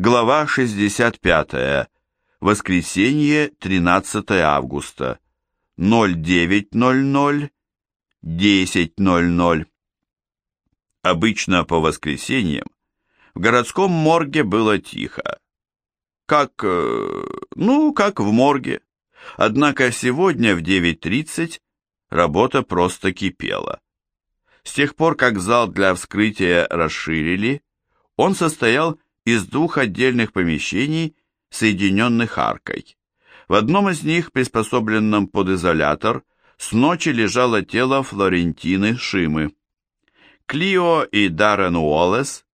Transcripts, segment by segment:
Глава 65. Воскресенье, 13 августа. 09.00, 10.00. Обычно по воскресеньям в городском морге было тихо. Как, э, ну, как в морге. Однако сегодня в 9.30 работа просто кипела. С тех пор, как зал для вскрытия расширили, он состоял из двух отдельных помещений, соединенных аркой. В одном из них, приспособленном под изолятор, с ночи лежало тело Флорентины Шимы. Клио и Даррен Уоллес,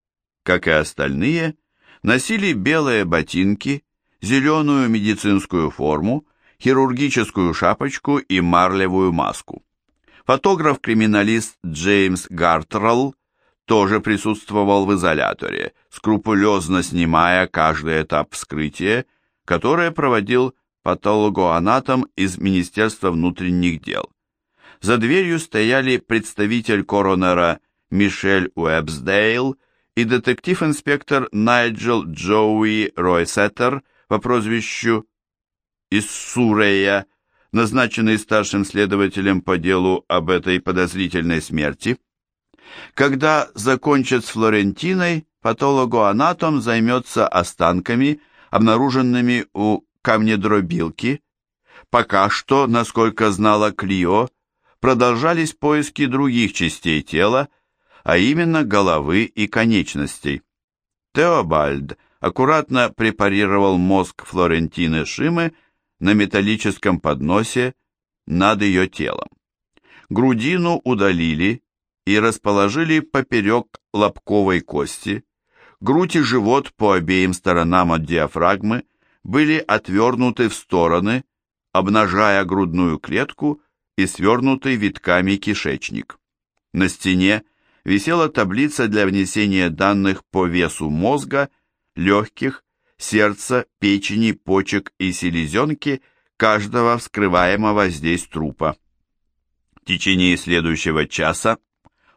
как и остальные, носили белые ботинки, зеленую медицинскую форму, хирургическую шапочку и марлевую маску. Фотограф-криминалист Джеймс Гартрелл тоже присутствовал в изоляторе, скрупулезно снимая каждый этап вскрытия, которое проводил патологоанатом из Министерства внутренних дел. За дверью стояли представитель коронера Мишель Уэбсдейл и детектив-инспектор Найджел Джоуи Ройсеттер по прозвищу из Сурея, назначенный старшим следователем по делу об этой подозрительной смерти. Когда закончат с Флорентиной, патологоанатом займется останками, обнаруженными у камнедробилки. Пока что, насколько знала Клио, продолжались поиски других частей тела, а именно головы и конечностей. Теобальд аккуратно препарировал мозг Флорентины Шимы на металлическом подносе над ее телом. Грудину удалили и расположили поперек лобковой кости, грудь и живот по обеим сторонам от диафрагмы были отвернуты в стороны, обнажая грудную клетку и свернутый витками кишечник. На стене висела таблица для внесения данных по весу мозга, легких, сердца, печени, почек и селезенки каждого вскрываемого здесь трупа. В течение следующего часа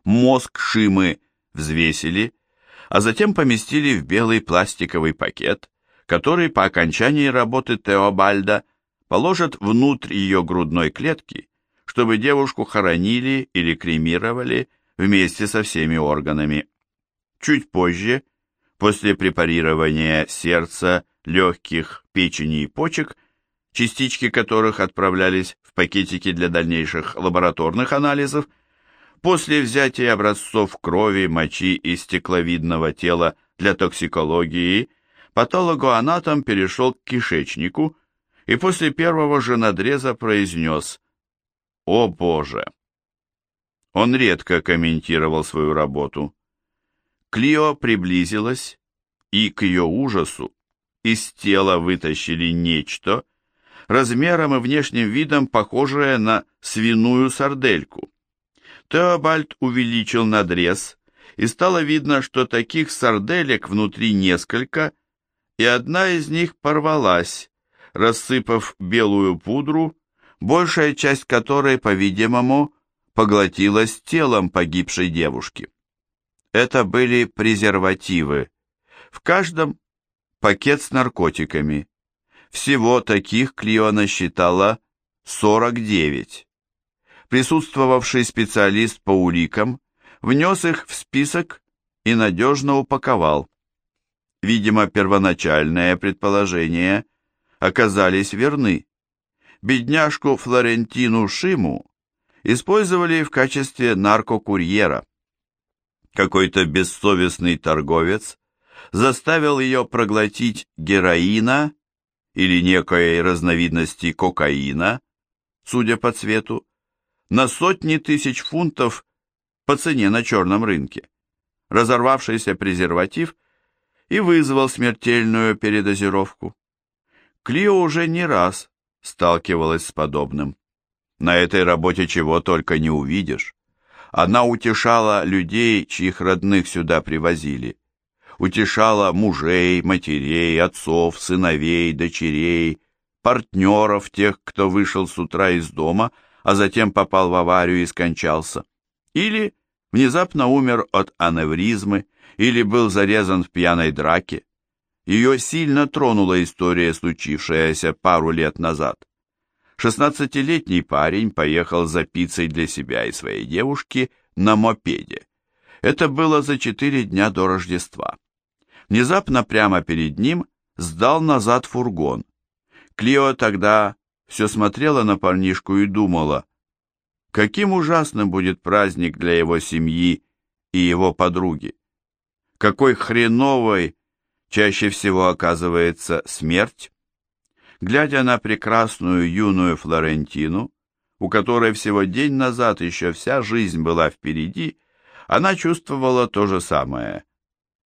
мозг Шимы взвесили, а затем поместили в белый пластиковый пакет, который по окончании работы Теобальда положат внутрь ее грудной клетки, чтобы девушку хоронили или кремировали вместе со всеми органами. Чуть позже, после препарирования сердца, легких, печени и почек, частички которых отправлялись в пакетики для дальнейших лабораторных анализов, После взятия образцов крови, мочи и стекловидного тела для токсикологии, патологоанатом перешел к кишечнику и после первого же надреза произнес «О Боже!». Он редко комментировал свою работу. Клио приблизилась, и к ее ужасу из тела вытащили нечто, размером и внешним видом похожее на свиную сардельку. Теобальд увеличил надрез, и стало видно, что таких сарделек внутри несколько, и одна из них порвалась, рассыпав белую пудру, большая часть которой, по-видимому, поглотилась телом погибшей девушки. Это были презервативы. В каждом пакет с наркотиками. Всего таких Клио насчитала 49 присутствовавший специалист по уликам внес их в список и надежно упаковал. Видимо, первоначальные предположения оказались верны. Бедняжку Флорентину Шиму использовали в качестве наркокурьера. Какой-то бессовестный торговец заставил ее проглотить героина или некой разновидности кокаина, судя по цвету, на сотни тысяч фунтов по цене на черном рынке. Разорвавшийся презерватив и вызвал смертельную передозировку. Клио уже не раз сталкивалась с подобным. На этой работе чего только не увидишь. Она утешала людей, чьих родных сюда привозили. Утешала мужей, матерей, отцов, сыновей, дочерей, партнеров, тех, кто вышел с утра из дома – а затем попал в аварию и скончался. Или внезапно умер от аневризмы, или был зарезан в пьяной драке. Ее сильно тронула история, случившаяся пару лет назад. Шестнадцатилетний парень поехал за пиццей для себя и своей девушки на мопеде. Это было за четыре дня до Рождества. Внезапно прямо перед ним сдал назад фургон. Клио тогда все смотрела на парнишку и думала, каким ужасным будет праздник для его семьи и его подруги. Какой хреновой чаще всего оказывается смерть. Глядя на прекрасную юную Флорентину, у которой всего день назад еще вся жизнь была впереди, она чувствовала то же самое.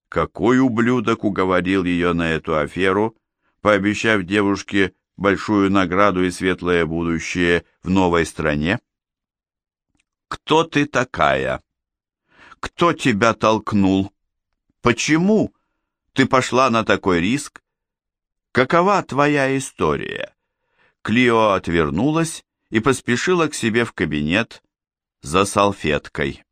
Какой ублюдок уговорил ее на эту аферу, пообещав девушке большую награду и светлое будущее в новой стране? Кто ты такая? Кто тебя толкнул? Почему ты пошла на такой риск? Какова твоя история? Клио отвернулась и поспешила к себе в кабинет за салфеткой.